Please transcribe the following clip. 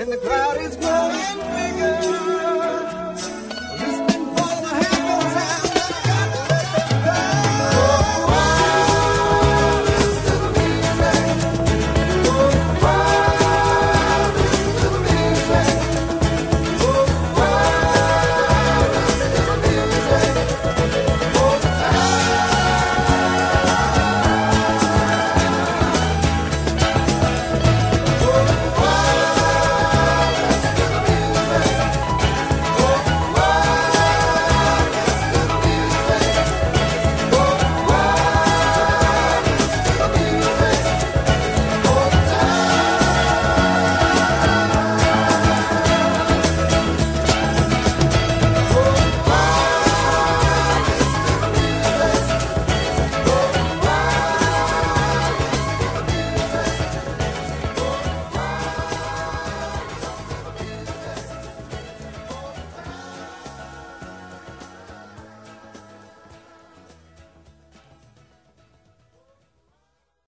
and the crowd is growing.